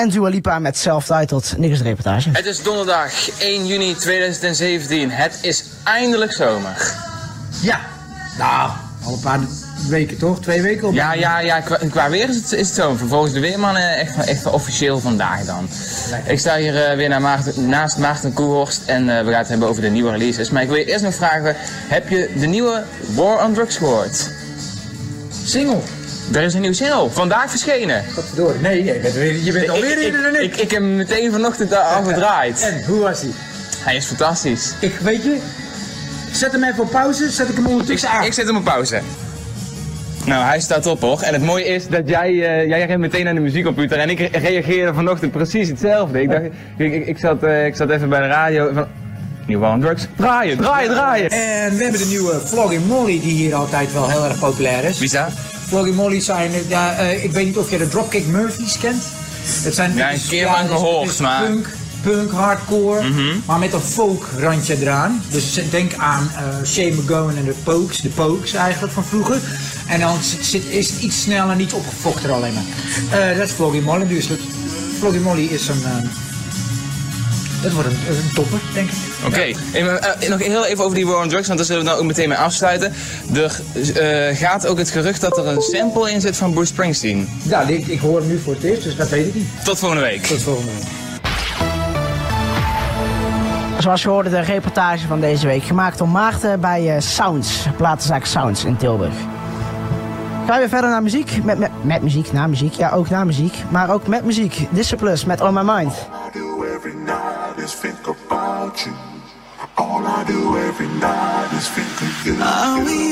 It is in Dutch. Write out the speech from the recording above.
En Dua Lipa met self-titled. Niks de reportage. Het is donderdag 1 juni 2017. Het is eindelijk zomer. Ja, nou, al een paar weken toch? Twee weken op? Ja, ja, ja. Qua, qua weer is het, is het zomer. Volgens de weerman eh, echt, echt officieel vandaag dan. Ik sta hier eh, weer naar Maarten, naast Maarten Koehorst en eh, we gaan het hebben over de nieuwe releases. Maar ik wil je eerst nog vragen, heb je de nieuwe War on Drugs gehoord? Single. Er is een nieuwe single, vandaag verschenen. Godverdorie. Nee, je bent, weer- je bent alweer eerder dan ik, ik. ik, ik heb hem meteen vanochtend al gedraaid. En, hoe was hij? Hij is fantastisch. Ik, weet je, zet hem even op pauze, zet ik hem ondertussen aan. Ik zet hem op pauze. Nou, hij staat op hoor. En het mooie is dat jij, eh, jij rent meteen naar de muziekcomputer en ik re- reageerde vanochtend precies hetzelfde. Ik dacht, ik, ik, ik, zat, eh, ik zat even bij de radio van... Nieuw One Drugs. Draaien, draaien, draaien. En we hebben de nieuwe Flogging Molly, die hier altijd wel heel erg populair is. Wie is dat? Flogging Molly zijn, eh, ja, eh, ik weet niet of je de Dropkick Murphys kent. Het zijn, Ja, een keer is- gehoord, maar- Punk, punk, hardcore, Mhm. maar met een folk randje eraan. Dus denk aan eh Shane McGowan en de Pokes, de Pokes eigenlijk van vroeger. En dan zit, is het iets sneller, niet opgefochter alleen maar. Dat is Flogging Molly. Dus Flogging Molly is een, eh, dat wordt een, een topper, denk ik. Oké, eh, nog heel even over die War on Drugs, want daar zullen we dan ook meteen mee afsluiten. Er eh, gaat ook het gerucht dat er een sample in zit van Bruce Springsteen. Ja, ik, ik hoor hem nu voor het eerst, dus dat weet ik niet. Tot volgende week. Tot volgende week. Zoals je hoorde, de reportage van deze week. Gemaakt door Maarten bij eh, Sounds. Platenzaak Sounds in Tilburg. Gaan we weer verder naar muziek. Met, met, met muziek, na muziek. Ja, ook na muziek. Maar ook met muziek. Disciplus met On My Mind. Is think about you. All I do every night is think of you. Are we